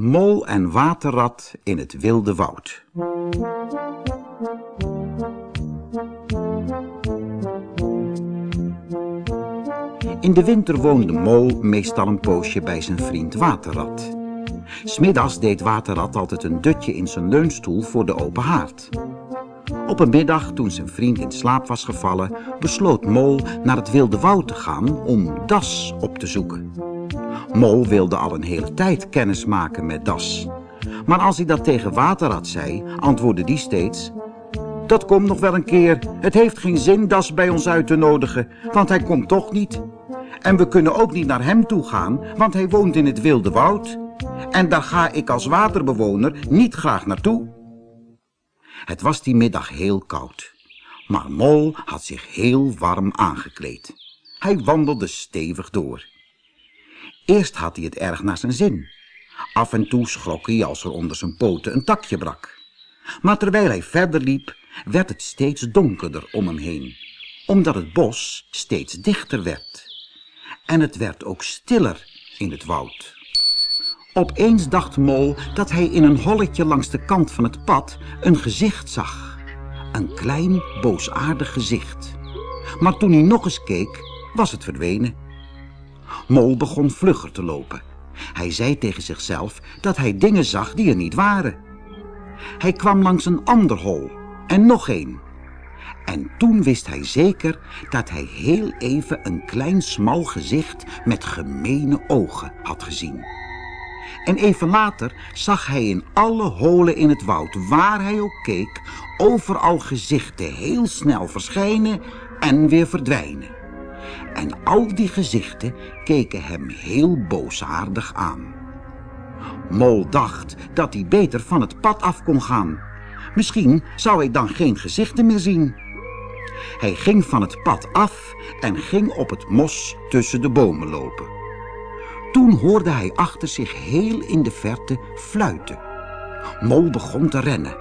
Mol en waterrat in het wilde woud. In de winter woonde Mol meestal een poosje bij zijn vriend Waterrat. Smiddags deed Waterrat altijd een dutje in zijn leunstoel voor de open haard. Op een middag, toen zijn vriend in slaap was gevallen, besloot Mol naar het wilde woud te gaan om Das op te zoeken. Mol wilde al een hele tijd kennis maken met Das. Maar als hij dat tegen Waterrat zei, antwoordde die steeds... Dat komt nog wel een keer. Het heeft geen zin Das bij ons uit te nodigen, want hij komt toch niet. En we kunnen ook niet naar hem toe gaan, want hij woont in het wilde woud. En daar ga ik als waterbewoner niet graag naartoe. Het was die middag heel koud. Maar Mol had zich heel warm aangekleed. Hij wandelde stevig door. Eerst had hij het erg naar zijn zin. Af en toe schrok hij als er onder zijn poten een takje brak. Maar terwijl hij verder liep, werd het steeds donkerder om hem heen, omdat het bos steeds dichter werd. En het werd ook stiller in het woud. Opeens dacht Mol dat hij in een holletje langs de kant van het pad een gezicht zag. Een klein, boosaardig gezicht. Maar toen hij nog eens keek, was het verdwenen. Mol begon vlugger te lopen. Hij zei tegen zichzelf dat hij dingen zag die er niet waren. Hij kwam langs een ander hol en nog een. En toen wist hij zeker dat hij heel even een klein smal gezicht met gemene ogen had gezien. En even later zag hij in alle holen in het woud, waar hij ook keek, overal gezichten heel snel verschijnen en weer verdwijnen. En al die gezichten keken hem heel boosaardig aan. Mol dacht dat hij beter van het pad af kon gaan. Misschien zou hij dan geen gezichten meer zien. Hij ging van het pad af en ging op het mos tussen de bomen lopen. Toen hoorde hij achter zich heel in de verte fluiten. Mol begon te rennen.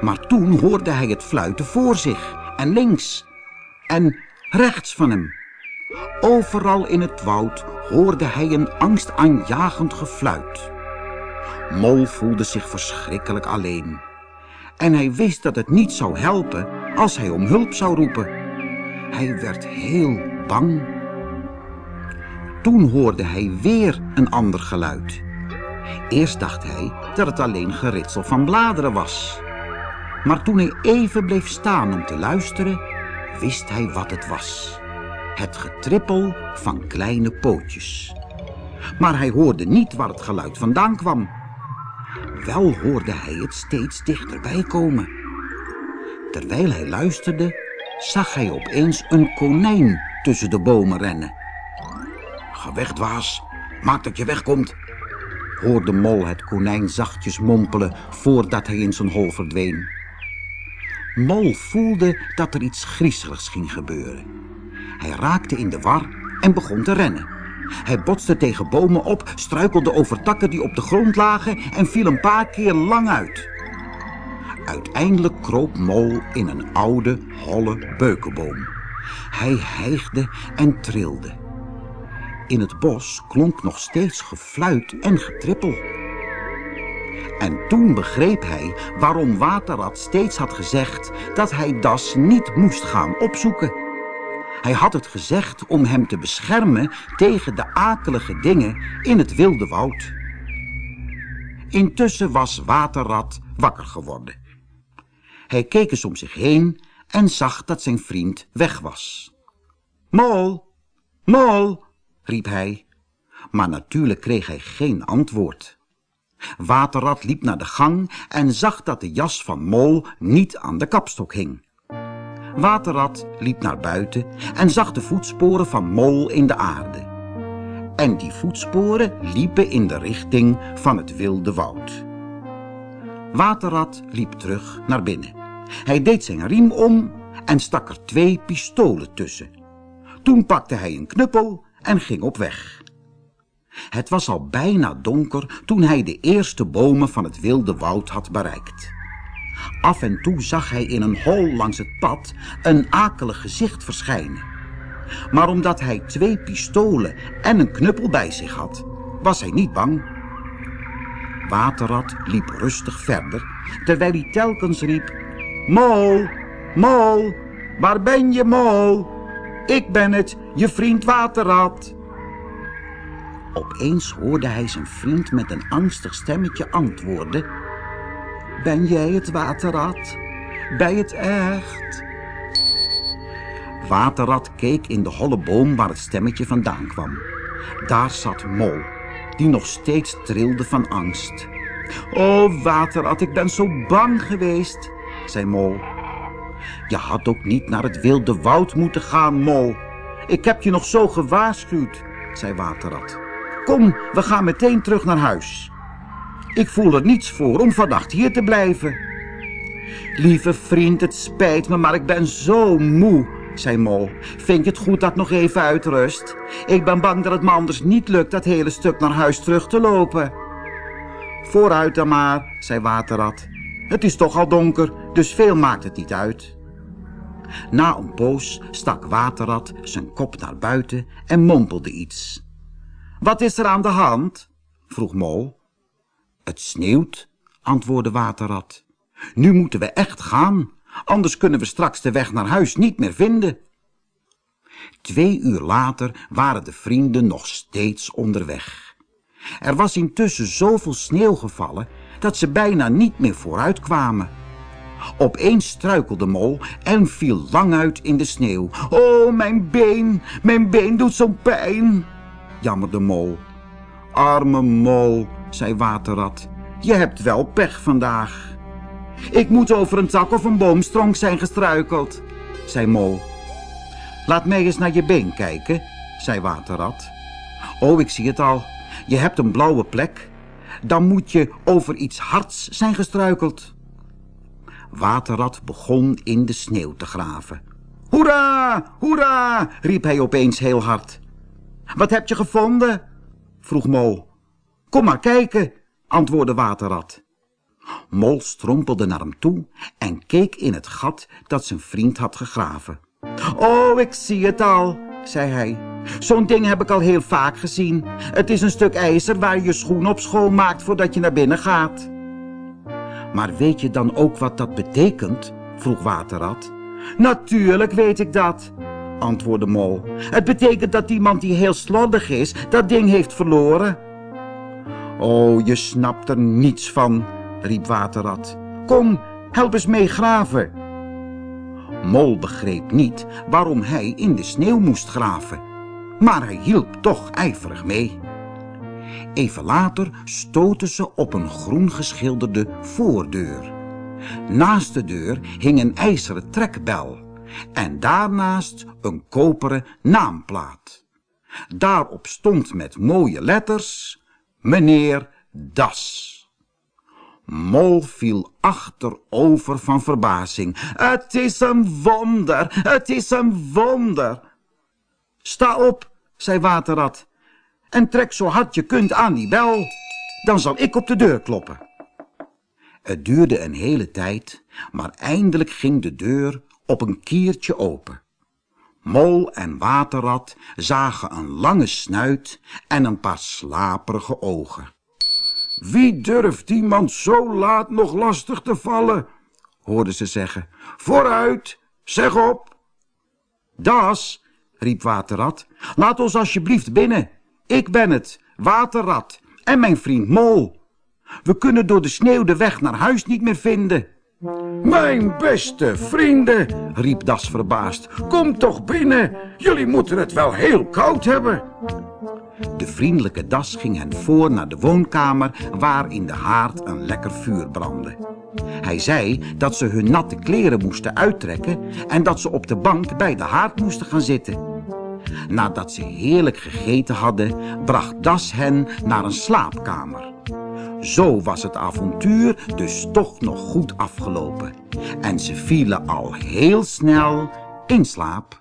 Maar toen hoorde hij het fluiten voor zich en links en rechts van hem. Overal in het woud hoorde hij een angstaanjagend gefluit. Mol voelde zich verschrikkelijk alleen. En hij wist dat het niet zou helpen als hij om hulp zou roepen. Hij werd heel bang. Toen hoorde hij weer een ander geluid. Eerst dacht hij dat het alleen geritsel van bladeren was. Maar toen hij even bleef staan om te luisteren, wist hij wat het was. Het getrippel van kleine pootjes. Maar hij hoorde niet waar het geluid vandaan kwam. Wel hoorde hij het steeds dichterbij komen. Terwijl hij luisterde, zag hij opeens een konijn tussen de bomen rennen. Ga weg, dwaas. Maak dat je wegkomt. Hoorde Mol het konijn zachtjes mompelen voordat hij in zijn hol verdween. Mol voelde dat er iets griezeligs ging gebeuren. Hij raakte in de war en begon te rennen. Hij botste tegen bomen op, struikelde over takken die op de grond lagen en viel een paar keer lang uit. Uiteindelijk kroop Mol in een oude, holle beukenboom. Hij hijgde en trilde. In het bos klonk nog steeds gefluit en getrippel. En toen begreep hij waarom Waterrad steeds had gezegd dat hij Das niet moest gaan opzoeken. Hij had het gezegd om hem te beschermen tegen de akelige dingen in het wilde woud. Intussen was Waterrad wakker geworden. Hij keek eens om zich heen en zag dat zijn vriend weg was. Mol, Mol, riep hij, maar natuurlijk kreeg hij geen antwoord. Waterrad liep naar de gang en zag dat de jas van Mol niet aan de kapstok hing. Waterrad liep naar buiten en zag de voetsporen van Mol in de aarde. En die voetsporen liepen in de richting van het wilde woud. Waterrad liep terug naar binnen. Hij deed zijn riem om en stak er twee pistolen tussen. Toen pakte hij een knuppel en ging op weg. Het was al bijna donker toen hij de eerste bomen van het wilde woud had bereikt. Af en toe zag hij in een hol langs het pad een akelig gezicht verschijnen. Maar omdat hij twee pistolen en een knuppel bij zich had, was hij niet bang. Waterrad liep rustig verder, terwijl hij telkens riep... Mol, Mol, waar ben je, Mol? Ik ben het, je vriend Waterrad. Opeens hoorde hij zijn vriend met een angstig stemmetje antwoorden... Ben jij het, Waterrad? Je het echt? Waterrad keek in de holle boom waar het stemmetje vandaan kwam. Daar zat Mol, die nog steeds trilde van angst. Oh, Waterrad, ik ben zo bang geweest, zei Mol. Je had ook niet naar het wilde woud moeten gaan, Mol. Ik heb je nog zo gewaarschuwd, zei Waterrad. Kom, we gaan meteen terug naar huis. Ik voel er niets voor om vannacht hier te blijven. Lieve vriend, het spijt me, maar ik ben zo moe, zei Mol. Vind je het goed dat nog even uitrust? Ik ben bang dat het me anders niet lukt dat hele stuk naar huis terug te lopen. Vooruit dan maar, zei Waterrad. Het is toch al donker, dus veel maakt het niet uit. Na een poos stak Waterrad zijn kop naar buiten en mompelde iets. Wat is er aan de hand? vroeg Mol. Het sneeuwt, antwoordde Waterrad. Nu moeten we echt gaan, anders kunnen we straks de weg naar huis niet meer vinden. Twee uur later waren de vrienden nog steeds onderweg. Er was intussen zoveel sneeuw gevallen dat ze bijna niet meer vooruit kwamen. Opeens struikelde Mol en viel lang uit in de sneeuw. Oh, mijn been, mijn been doet zo'n pijn, jammerde Mol. Arme Mol, zei Waterrad, je hebt wel pech vandaag. Ik moet over een tak of een boomstronk zijn gestruikeld, zei Mol. Laat mij eens naar je been kijken, zei Waterrad. Oh, ik zie het al. Je hebt een blauwe plek. Dan moet je over iets hards zijn gestruikeld. Waterrad begon in de sneeuw te graven. Hoera, hoera, riep hij opeens heel hard. Wat heb je gevonden? vroeg Mol. Kom maar kijken, antwoordde Waterrad. Mol strompelde naar hem toe en keek in het gat dat zijn vriend had gegraven. Oh, ik zie het al, zei hij. Zo'n ding heb ik al heel vaak gezien. Het is een stuk ijzer waar je je schoen op schoonmaakt voordat je naar binnen gaat. Maar weet je dan ook wat dat betekent? vroeg Waterrad. Natuurlijk weet ik dat, antwoordde Mol. Het betekent dat iemand die heel slordig is, dat ding heeft verloren. Oh, je snapt er niets van, riep Waterrad. Kom, help eens mee graven. Mol begreep niet waarom hij in de sneeuw moest graven, maar hij hielp toch ijverig mee. Even later stoten ze op een groen geschilderde voordeur. Naast de deur hing een ijzeren trekbel en daarnaast een koperen naamplaat. Daarop stond met mooie letters meneer Das. Mol viel achterover van verbazing. Het is een wonder, het is een wonder. Sta op, zei Waterrad, en trek zo hard je kunt aan die bel. Dan zal ik op de deur kloppen. Het duurde een hele tijd, maar eindelijk ging de deur op een kiertje open. Mol en Waterrad zagen een lange snuit en een paar slaperige ogen. Wie durft iemand zo laat nog lastig te vallen? hoorden ze zeggen. Vooruit, zeg op. Das, riep Waterrad, laat ons alsjeblieft binnen. Ik ben het, Waterrad, en mijn vriend Mol. We kunnen door de sneeuw de weg naar huis niet meer vinden. Mijn beste vrienden, riep Das verbaasd, kom toch binnen. Jullie moeten het wel heel koud hebben. De vriendelijke Das ging hen voor naar de woonkamer waar in de haard een lekker vuur brandde. Hij zei dat ze hun natte kleren moesten uittrekken en dat ze op de bank bij de haard moesten gaan zitten. Nadat ze heerlijk gegeten hadden, bracht Das hen naar een slaapkamer. Zo was het avontuur dus toch nog goed afgelopen. En ze vielen al heel snel in slaap.